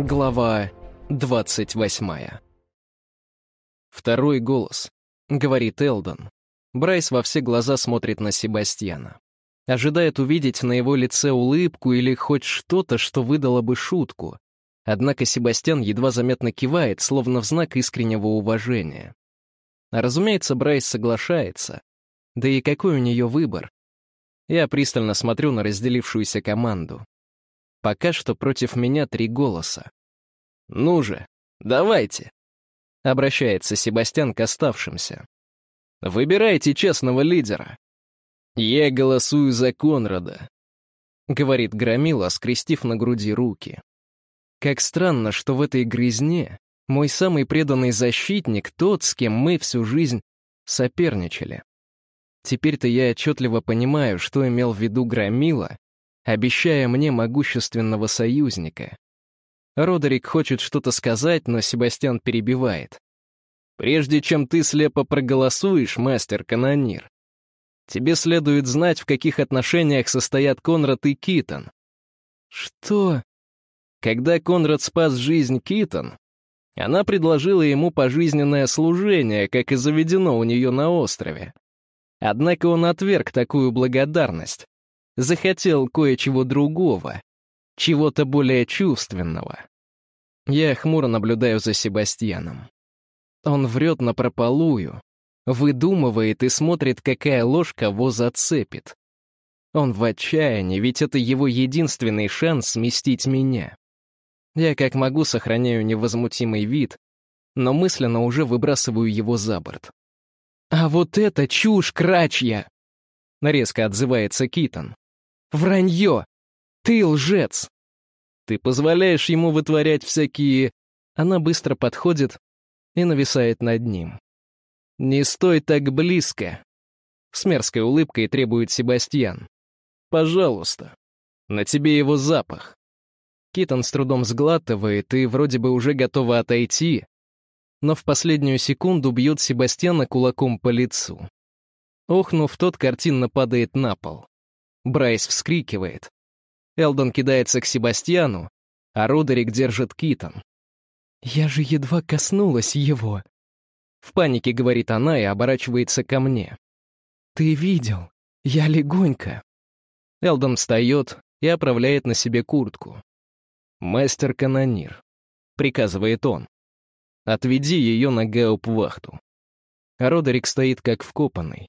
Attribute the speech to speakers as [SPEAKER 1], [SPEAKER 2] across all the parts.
[SPEAKER 1] Глава 28 Второй голос. Говорит Элдон. Брайс во все глаза смотрит на Себастьяна. Ожидает увидеть на его лице улыбку или хоть что-то, что выдало бы шутку. Однако Себастьян едва заметно кивает, словно в знак искреннего уважения. А разумеется, Брайс соглашается. Да и какой у нее выбор? Я пристально смотрю на разделившуюся команду. Пока что против меня три голоса. «Ну же, давайте!» — обращается Себастьян к оставшимся. «Выбирайте честного лидера». «Я голосую за Конрада», — говорит Громила, скрестив на груди руки. Как странно, что в этой грязне мой самый преданный защитник — тот, с кем мы всю жизнь соперничали. Теперь-то я отчетливо понимаю, что имел в виду Громила, обещая мне могущественного союзника. Родерик хочет что-то сказать, но Себастьян перебивает. «Прежде чем ты слепо проголосуешь, мастер-канонир, тебе следует знать, в каких отношениях состоят Конрад и Китон». «Что?» Когда Конрад спас жизнь Китон, она предложила ему пожизненное служение, как и заведено у нее на острове. Однако он отверг такую благодарность, захотел кое-чего другого, чего-то более чувственного. Я хмуро наблюдаю за Себастьяном. Он врет напропалую, выдумывает и смотрит, какая ложь кого зацепит. Он в отчаянии, ведь это его единственный шанс сместить меня. Я как могу сохраняю невозмутимый вид, но мысленно уже выбрасываю его за борт. «А вот это чушь крачья!» — резко отзывается Китон. Вранье! Ты лжец! Ты позволяешь ему вытворять всякие... Она быстро подходит и нависает над ним. «Не стой так близко!» С мерзкой улыбкой требует Себастьян. «Пожалуйста. На тебе его запах». Китон с трудом сглатывает и вроде бы уже готова отойти, но в последнюю секунду бьет Себастьяна кулаком по лицу. Охнув, тот картинно падает на пол. Брайс вскрикивает. Элдон кидается к Себастьяну, а Родерик держит Китон. «Я же едва коснулась его!» В панике говорит она и оборачивается ко мне. «Ты видел? Я легонько!» Элдон встает и оправляет на себе куртку. «Мастер-канонир», — приказывает он. «Отведи ее на гауп-вахту». Родерик стоит как вкопанный.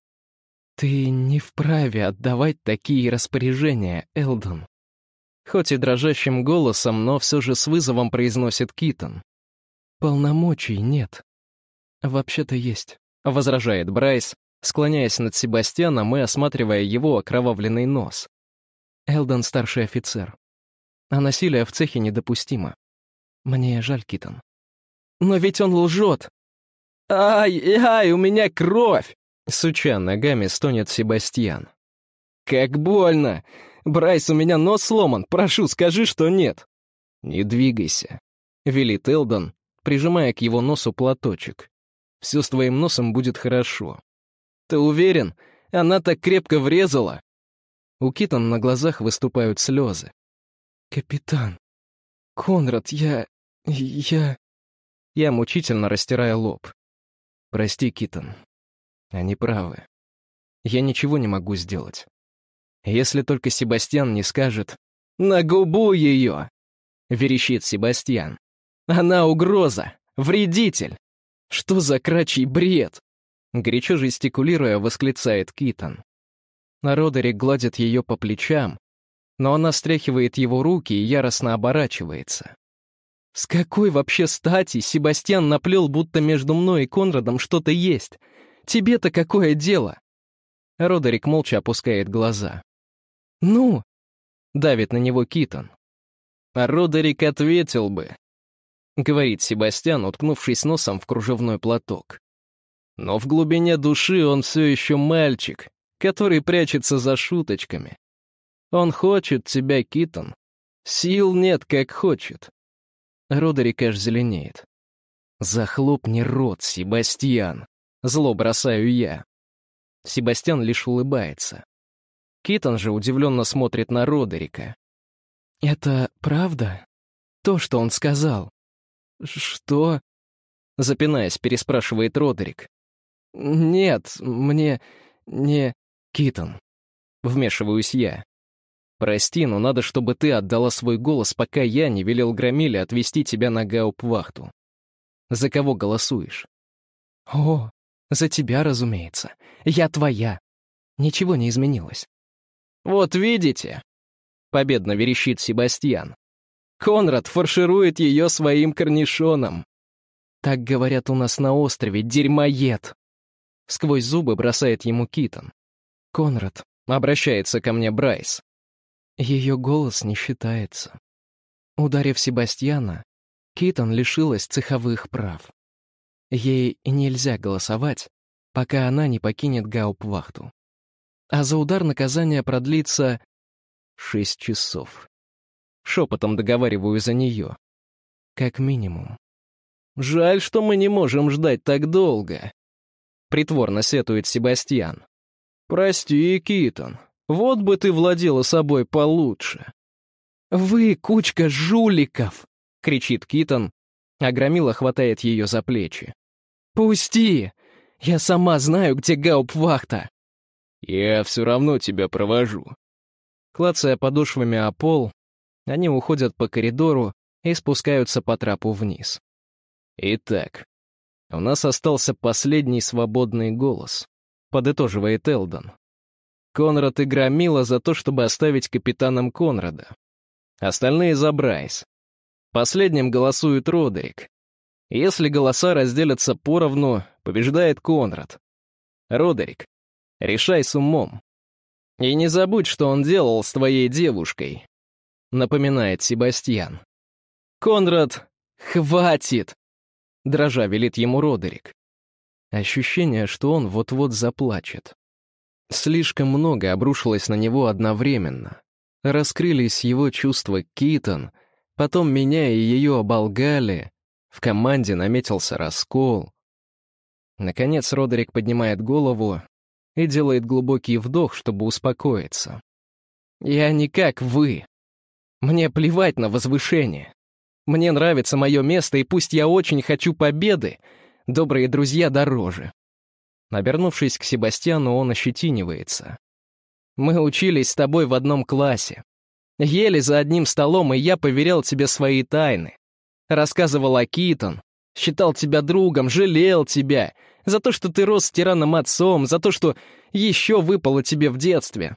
[SPEAKER 1] «Ты не вправе отдавать такие распоряжения, Элдон». Хоть и дрожащим голосом, но все же с вызовом произносит Китон. «Полномочий нет». «Вообще-то есть», — возражает Брайс, склоняясь над Себастьяном и осматривая его окровавленный нос. Элдон — старший офицер. А насилие в цехе недопустимо. Мне жаль, Китон. «Но ведь он лжет!» «Ай-ай, у меня кровь!» Суча ногами стонет Себастьян. «Как больно! Брайс, у меня нос сломан, прошу, скажи, что нет!» «Не двигайся», — велит Элдон, прижимая к его носу платочек. «Все с твоим носом будет хорошо». «Ты уверен? Она так крепко врезала!» У Китон на глазах выступают слезы. «Капитан! Конрад, я... я...» Я мучительно растираю лоб. «Прости, Китон, они правы. Я ничего не могу сделать. Если только Себастьян не скажет «На губу ее!» — верещит Себастьян. «Она угроза! Вредитель! Что за крачий бред?» Горячо жестикулируя, восклицает Китон. Родерик гладит ее по плечам, но она стряхивает его руки и яростно оборачивается. С какой вообще стати Себастьян наплел, будто между мной и Конрадом что-то есть? Тебе-то какое дело?» Родерик молча опускает глаза. «Ну?» — давит на него Китон. А Родерик ответил бы, — говорит Себастьян, уткнувшись носом в кружевной платок. Но в глубине души он все еще мальчик, который прячется за шуточками. Он хочет тебя, Китон. Сил нет, как хочет. Родерик аж зеленеет. Захлопни рот, Себастьян. Зло бросаю я. Себастьян лишь улыбается. Китон же удивленно смотрит на Родерика. «Это правда? то, что он сказал». «Что?» — запинаясь, переспрашивает Родерик. «Нет, мне не...» «Китон». Вмешиваюсь я. «Прости, но надо, чтобы ты отдала свой голос, пока я не велел Громиле отвезти тебя на гауптвахту. За кого голосуешь?» «О, за тебя, разумеется. Я твоя. Ничего не изменилось». «Вот видите?» — победно верещит Себастьян. «Конрад фарширует ее своим корнишоном». «Так говорят у нас на острове, дерьмоед!» Сквозь зубы бросает ему Китон. «Конрад», — обращается ко мне Брайс. Ее голос не считается. Ударив Себастьяна, Китон лишилась цеховых прав. Ей нельзя голосовать, пока она не покинет гауптвахту. А за удар наказание продлится шесть часов. Шепотом договариваю за нее. Как минимум. «Жаль, что мы не можем ждать так долго», — притворно сетует Себастьян. «Прости, Китон, вот бы ты владела собой получше». «Вы кучка жуликов!» — кричит Китон, а Громила хватает ее за плечи. «Пусти! Я сама знаю, где гауптвахта!» «Я все равно тебя провожу». Клацая подошвами о пол, они уходят по коридору и спускаются по трапу вниз. Итак, у нас остался последний свободный голос, подытоживает Элдон. Конрад и Громила за то, чтобы оставить капитаном Конрада. Остальные за Брайс. Последним голосует Родерик. Если голоса разделятся поровну, побеждает Конрад. Родерик, решай с умом. И не забудь, что он делал с твоей девушкой, напоминает Себастьян. Конрад, хватит! Дрожа велит ему Родерик. Ощущение, что он вот-вот заплачет. Слишком много обрушилось на него одновременно. Раскрылись его чувства Китон, потом меня и ее оболгали, в команде наметился раскол. Наконец Родерик поднимает голову и делает глубокий вдох, чтобы успокоиться. «Я не как вы. Мне плевать на возвышение. Мне нравится мое место, и пусть я очень хочу победы, добрые друзья дороже. Обернувшись к Себастьяну, он ощетинивается. «Мы учились с тобой в одном классе. Ели за одним столом, и я поверял тебе свои тайны. Рассказывал о Китон, считал тебя другом, жалел тебя, за то, что ты рос с тираном отцом, за то, что еще выпало тебе в детстве.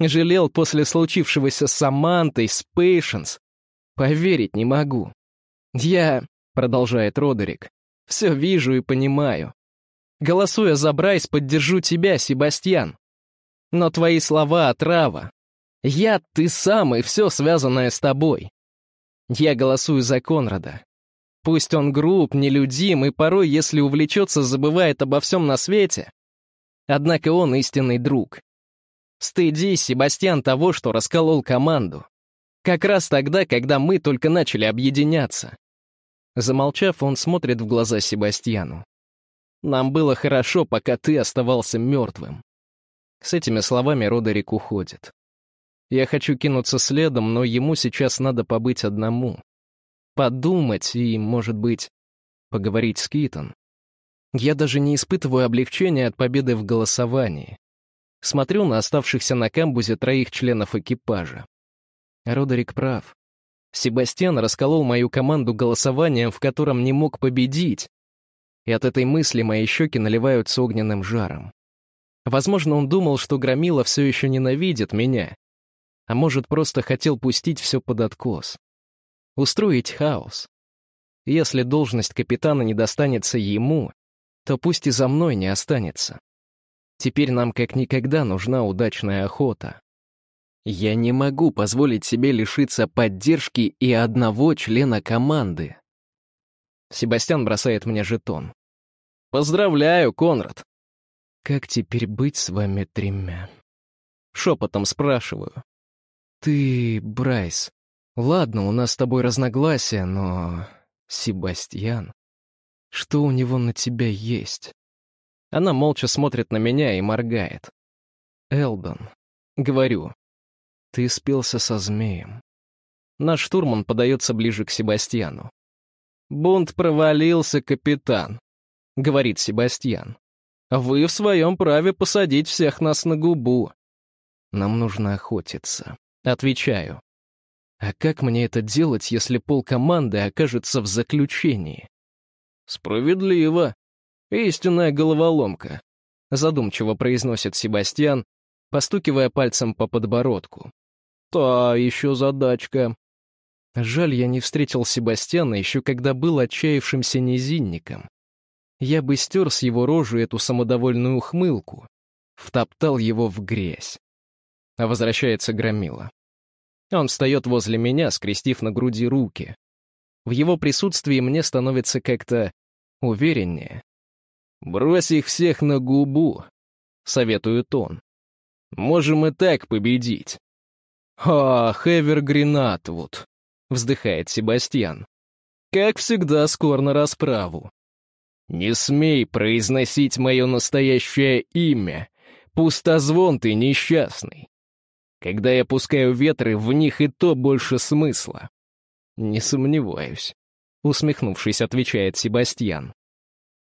[SPEAKER 1] Жалел после случившегося с Самантой, с Пейшенс, Поверить не могу. Я, продолжает Родерик, все вижу и понимаю. Голосуя за Брайс, поддержу тебя, Себастьян. Но твои слова — отрава. Я — ты сам и все связанное с тобой. Я голосую за Конрада. Пусть он груб, нелюдим и порой, если увлечется, забывает обо всем на свете. Однако он истинный друг. Стыдись, Себастьян, того, что расколол команду. Как раз тогда, когда мы только начали объединяться. Замолчав, он смотрит в глаза Себастьяну. «Нам было хорошо, пока ты оставался мертвым». С этими словами Родерик уходит. Я хочу кинуться следом, но ему сейчас надо побыть одному. Подумать и, может быть, поговорить с Китон. Я даже не испытываю облегчения от победы в голосовании. Смотрю на оставшихся на камбузе троих членов экипажа. Родерик прав. Себастьян расколол мою команду голосованием, в котором не мог победить. И от этой мысли мои щеки наливаются огненным жаром. Возможно, он думал, что Громила все еще ненавидит меня. А может, просто хотел пустить все под откос. Устроить хаос. Если должность капитана не достанется ему, то пусть и за мной не останется. Теперь нам как никогда нужна удачная охота. Я не могу позволить себе лишиться поддержки и одного члена команды. Себастьян бросает мне жетон. «Поздравляю, Конрад!» «Как теперь быть с вами тремя?» Шепотом спрашиваю. «Ты, Брайс, ладно, у нас с тобой разногласия, но... Себастьян, что у него на тебя есть?» Она молча смотрит на меня и моргает. «Элдон», — говорю, ты спелся со змеем. Наш штурман подается ближе к Себастьяну. «Бунт провалился, капитан», — говорит Себастьян. «Вы в своем праве посадить всех нас на губу». «Нам нужно охотиться», — отвечаю. «А как мне это делать, если пол команды окажется в заключении?» «Справедливо. Истинная головоломка», — задумчиво произносит Себастьян, постукивая пальцем по подбородку. «Та еще задачка». Жаль, я не встретил Себастьяна еще когда был отчаявшимся низинником. Я бы стер с его рожи эту самодовольную ухмылку, втоптал его в грязь. А возвращается Громила. Он встает возле меня, скрестив на груди руки. В его присутствии мне становится как-то увереннее. «Брось их всех на губу», — советует он. «Можем и так победить». «Ах, Эвергрин Атвуд», — вздыхает Себастьян. «Как всегда, скор на расправу». «Не смей произносить мое настоящее имя, пустозвон ты несчастный. Когда я пускаю ветры, в них и то больше смысла». «Не сомневаюсь», — усмехнувшись, отвечает Себастьян.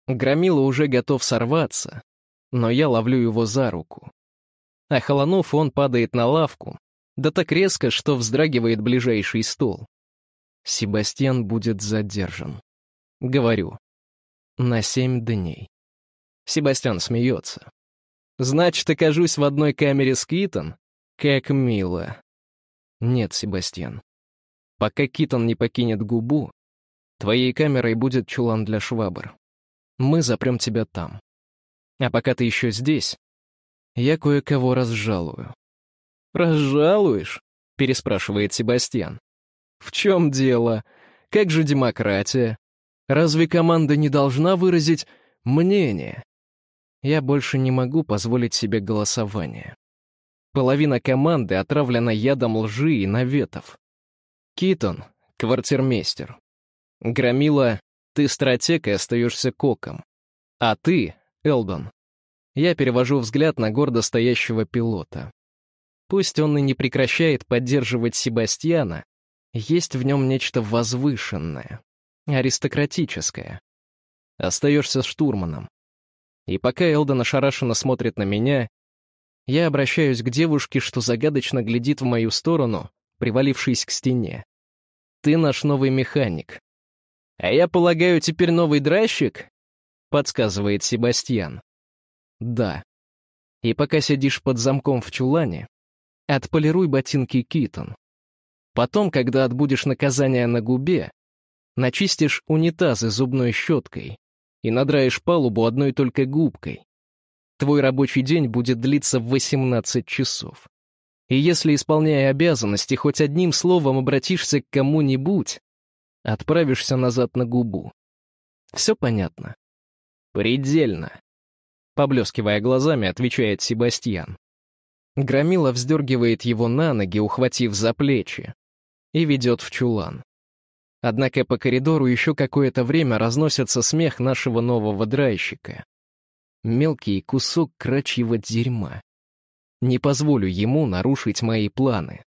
[SPEAKER 1] Громила уже готов сорваться, но я ловлю его за руку. А холонув, он падает на лавку, да так резко, что вздрагивает ближайший стол. Себастьян будет задержан. Говорю. На семь дней. Себастьян смеется. Значит, окажусь в одной камере с Китон? Как мило. Нет, Себастьян. Пока Китон не покинет губу, твоей камерой будет чулан для швабр. Мы запрем тебя там. А пока ты еще здесь, я кое-кого разжалую». «Разжалуешь?» — переспрашивает Себастьян. «В чем дело? Как же демократия? Разве команда не должна выразить мнение?» Я больше не могу позволить себе голосование. Половина команды отравлена ядом лжи и наветов. Китон — квартирмейстер. Громила ты стратег и остаешься коком. А ты, Элдон. Я перевожу взгляд на гордо стоящего пилота. Пусть он и не прекращает поддерживать Себастьяна, есть в нем нечто возвышенное, аристократическое. Остаешься штурманом. И пока Элдон ошарашенно смотрит на меня, я обращаюсь к девушке, что загадочно глядит в мою сторону, привалившись к стене. Ты наш новый механик, «А я полагаю, теперь новый драйщик?» — подсказывает Себастьян. «Да. И пока сидишь под замком в чулане, отполируй ботинки Китон. Потом, когда отбудешь наказание на губе, начистишь унитазы зубной щеткой и надраешь палубу одной только губкой. Твой рабочий день будет длиться в 18 часов. И если, исполняя обязанности, хоть одним словом обратишься к кому-нибудь, отправишься назад на губу. Все понятно? Предельно. Поблескивая глазами, отвечает Себастьян. Громила вздергивает его на ноги, ухватив за плечи, и ведет в чулан. Однако по коридору еще какое-то время разносится смех нашего нового драйщика. Мелкий кусок крачьего дерьма. Не позволю ему нарушить мои планы.